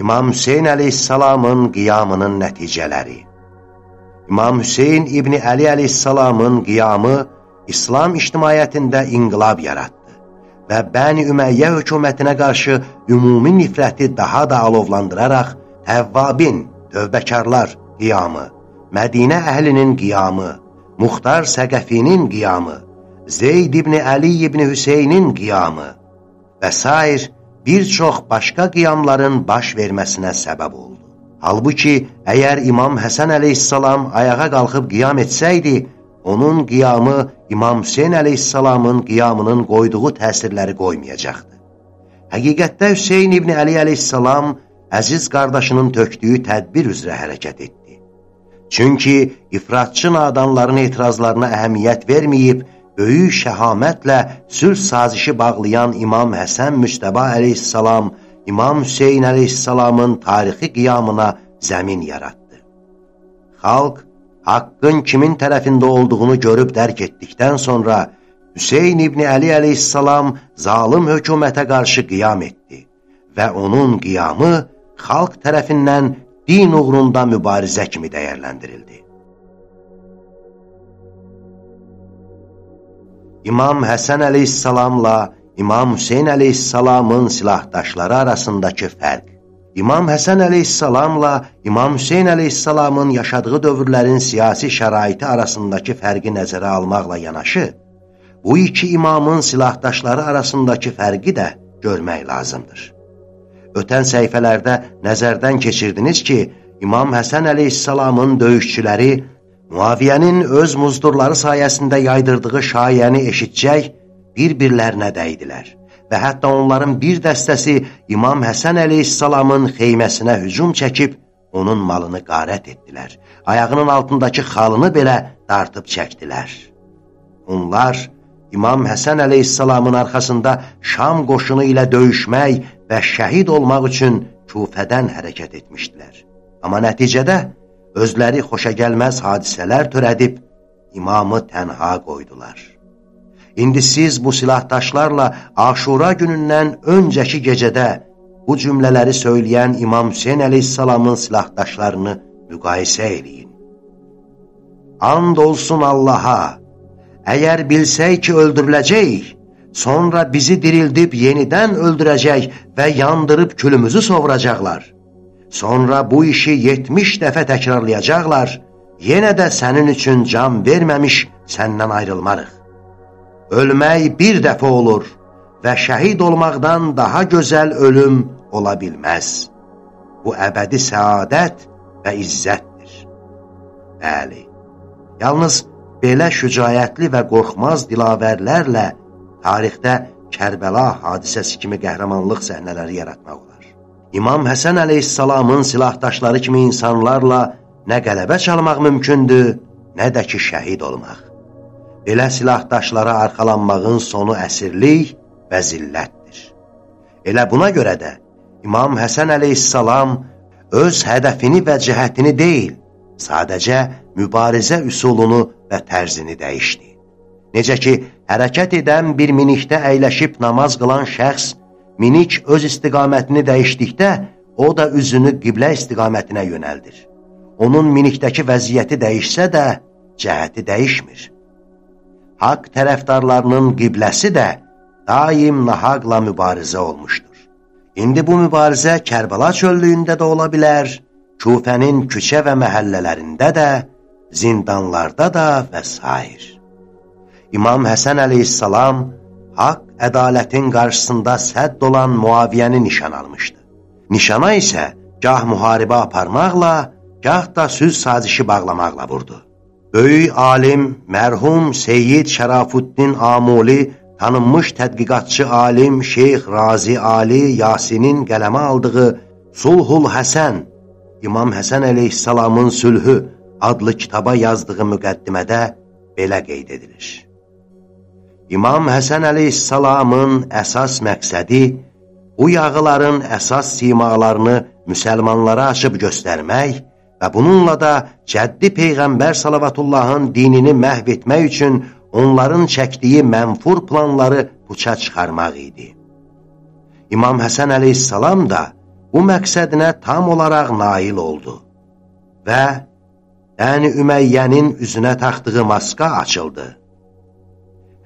İmam Hüseyin əleyhissalamın qiyamının nəticələri İmam Hüseyin İbni Əli əleyhissalamın qiyamı İslam ictimaiyyətində inqilab yaratdı və Bəni Üməyyə hökumətinə qarşı ümumi nifrəti daha da alovlandıraraq Təvvabin, tövbəkarlar qiyamı, Mədinə əhlinin qiyamı, Muxtar Səqəfinin qiyamı, Zeyd ibn Əli ibn Hüseynin qiyamı və s. bir çox başqa qiyamların baş verməsinə səbəb oldu. Halbuki, əgər İmam Həsən əleyhissalam ayağa qalxıb qiyam etsəydi, onun qiyamı İmam Hüseyin əleyhissalamın qiyamının qoyduğu təsirləri qoymayacaqdı. Həqiqətdə Hüseyin ibn Əli əleyhissalam əziz qardaşının tökdüyü tədbir üzrə hərəkət etdi. Çünki ifratçı nadanların etirazlarına əhəmiyyət verməyib, böyük şəhamətlə sülh sazişi bağlayan İmam Həsən Müstəba əleyhissalam, İmam Hüseyin əleyhissalamın tarixi qiyamına zəmin yaratdı. Xalq, haqqın kimin tərəfində olduğunu görüb dərk etdikdən sonra, Hüseyin İbni Əli əleyhissalam zalim hökumətə qarşı qiyam etdi və onun qiyamı xalq tərəfindən din uğrunda mübarizə kimi dəyərləndirildi. İmam Həsən əleyhissalamla İmam Hüseyin əleyhissalamın silahdaşları arasındakı fərq. İmam Həsən əleyhissalamla İmam Hüseyin əleyhissalamın yaşadığı dövrlərin siyasi şəraiti arasındakı fərqi nəzərə almaqla yanaşı, bu iki imamın silahdaşları arasındakı fərqi də görmək lazımdır. Ötən səhifələrdə nəzərdən keçirdiniz ki, İmam Həsən əleyhissalamın döyüşçüləri Muaviyyənin öz muzdurları sayəsində yaydırdığı şayəni eşitcək bir-birlərinə dəydilər və hətta onların bir dəstəsi İmam Həsən əleyhissalamın xeyməsinə hücum çəkib onun malını qarət etdilər. Ayağının altındakı xalını belə dartıb çəkdilər. Onlar İmam Həsən əleyhissalamın arxasında Şam qoşunu ilə döyüşmək və şəhid olmaq üçün Kufədən hərəkət etmişdilər. Amma nəticədə özləri xoşagəlməz hadisələr törədib, imamı tənha qoydular. İndi siz bu silahdaşlarla Aşura günündən öncəki gecədə bu cümlələri söyləyən İmam Hüseyin əleyhissalamın silahdaşlarını müqayisə eləyin. And olsun Allaha, əgər bilsək ki, öldürüləcəyik, sonra bizi dirildib yenidən öldürəcək və yandırıb külümüzü sovuracaqlar. Sonra bu işi 70 dəfə təkrarlayacaqlar, yenə də sənin üçün can verməmiş səndən ayrılmarıq. Ölmək bir dəfə olur və şəhid olmaqdan daha gözəl ölüm ola bilməz. Bu əbədi səadət və izzətdir. Bəli, yalnız belə şücayətli və qorxmaz dilavərlərlə tarixdə Kərbəla hadisəsi kimi qəhrəmanlıq səhnələri yaratmaq olur. İmam Həsən əleyhissalamın silahdaşları kimi insanlarla nə qələbə çalmaq mümkündür, nə də ki, şəhid olmaq. Belə silahdaşlara arxalanmağın sonu əsirlik və zillətdir. Elə buna görə də İmam Həsən əleyhissalam öz hədəfini və cəhətini deyil, sadəcə mübarizə üsulunu və tərzini dəyişdi. Necə ki, hərəkət edən bir minikdə əyləşib namaz qılan şəxs Minik öz istiqamətini dəyişdikdə, o da üzünü qiblə istiqamətinə yönəldir. Onun minikdəki vəziyyəti dəyişsə də, cəhəti dəyişmir. Haqq tərəfdarlarının qibləsi də daim nahaqla mübarizə olmuşdur. İndi bu mübarizə Kərbəla çöllüyündə də ola bilər, Kufənin küçə və məhəllələrində də, zindanlarda da və s. İmam Həsən əleyhissalam haqq ədalətin qarşısında sədd olan Muaviyyəni nişan almışdı. Nişana isə gah müharibə aparmaqla, gah da süz sazişi bağlamaqla vurdu. Böyük alim, mərhum Seyyid Şərafuddin Amuli, tanınmış tədqiqatçı alim Şeyx Razi Ali Yasinin qələmə aldığı Sulhul Həsən, İmam Həsən əleyhissalamın sülhü adlı kitaba yazdığı müqəddimədə belə qeyd edilir. İmam Həsən əleyhissalamın əsas məqsədi bu yağıların əsas simalarını müsəlmanlara açıb göstərmək və bununla da cəddi Peyğəmbər salavatullahın dinini məhv etmək üçün onların çəkdiyi mənfur planları puça çıxarmaq idi. İmam Həsən əleyhissalam da bu məqsədinə tam olaraq nail oldu və Bəni Üməyyənin üzünə taxdığı maska açıldı.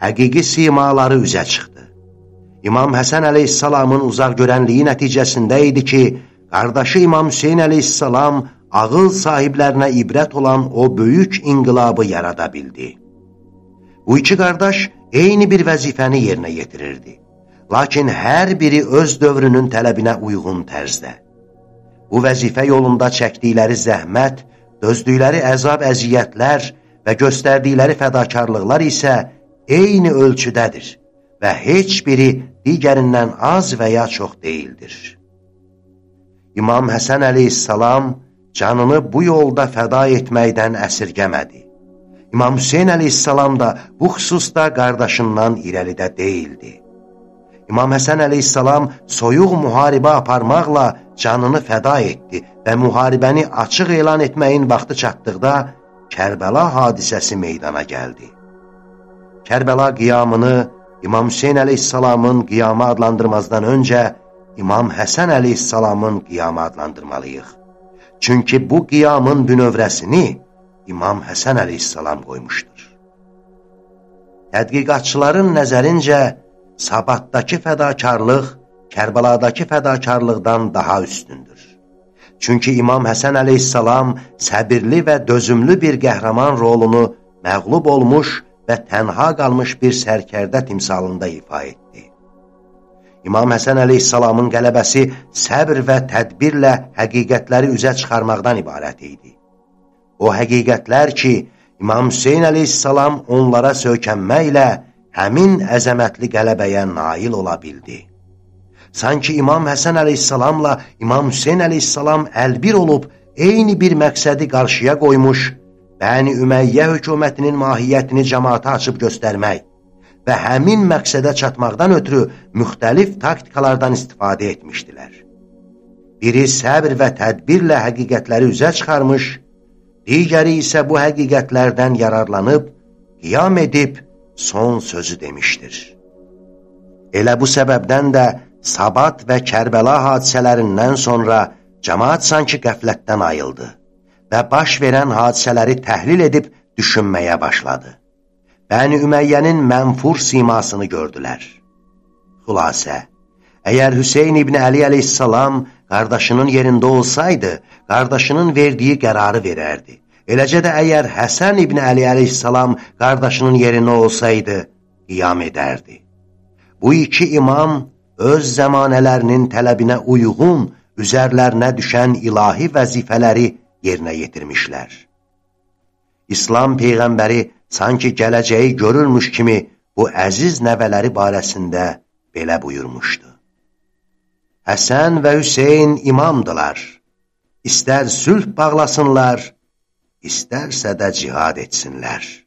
Həqiqi simaları üzə çıxdı. İmam Həsən əleyhissalamın uzaq görənliyi nəticəsində idi ki, qardaşı İmam Hüseyin əleyhissalam ağıl sahiblərinə ibrət olan o böyük inqilabı yarada bildi. Bu iki qardaş eyni bir vəzifəni yerinə yetirirdi. Lakin hər biri öz dövrünün tələbinə uyğun tərzdə. Bu vəzifə yolunda çəkdikləri zəhmət, dözdükləri əzab əziyyətlər və göstərdikləri fədakarlıqlar isə eyni ölçüdədir və heç biri digərindən az və ya çox deyildir. İmam Həsən əleyhissalam canını bu yolda fəda etməkdən əsirgəmədi. İmam Hüseyin əleyhissalam da bu xüsusda qardaşından irəlidə deyildi. İmam Həsən əleyhissalam soyuq müharibə aparmaqla canını fəda etdi və müharibəni açıq elan etməyin vaxtı çatdıqda Kərbəla hadisəsi meydana gəldi. Kərbəla qiyamını İmam Hüseyin əleyhissalamın qiyamı adlandırmazdan öncə İmam Həsən əleyhissalamın qiyamı adlandırmalıyıq. Çünki bu qiyamın bünövrəsini İmam Həsən əleyhissalam qoymuşdur. Tədqiqatçıların nəzərincə, Sabatdakı fədakarlıq Kərbəladakı fədakarlıqdan daha üstündür. Çünki İmam Həsən əleyhissalam səbirli və dözümlü bir qəhrəman rolunu məğlub olmuş və tənha qalmış bir sərkərdə timsalında ifa etdi. İmam Həsən əleyhissalamın qələbəsi səbr və tədbirlə həqiqətləri üzə çıxarmaqdan ibarət idi. O həqiqətlər ki, İmam Hüseyin əleyhissalam onlara söykənməklə həmin əzəmətli qələbəyə nail ola bildi. Sanki İmam Həsən əleyhissalamla İmam Hüseyin əleyhissalam əlbir olub, eyni bir məqsədi qarşıya qoymuş, Bəni Üməyyə hökumətinin mahiyyətini cəmaata açıb göstərmək və həmin məqsədə çatmaqdan ötürü müxtəlif taktikalardan istifadə etmişdilər. Biri səbr və tədbirlə həqiqətləri üzə çıxarmış, digəri isə bu həqiqətlərdən yararlanıb, qiyam edib, son sözü demişdir. Elə bu səbəbdən də Sabat və Kərbəla hadisələrindən sonra cəmaat sanki qəflətdən ayıldı və baş verən hadisələri təhlil edib düşünməyə başladı. Bəni Üməyyənin mənfur simasını gördülər. Xülasə, əgər Hüseyin İbni Əli əleyhissalam qardaşının yerində olsaydı, qardaşının verdiyi qərarı verərdi. Eləcə də əgər Həsən İbni Əli əleyhissalam qardaşının yerində olsaydı, qiyam edərdi. Bu iki imam öz zəmanələrinin tələbinə uyğun, üzərlərinə düşən ilahi vəzifələri yerinə yetirmişlər. İslam Peyğəmbəri sanki gələcəyi görürmüş kimi bu əziz nəvələri barəsində belə buyurmuşdu. Həsən və Hüseyin imamdılar. İstər sülh bağlasınlar, istərsə də cihad etsinlər.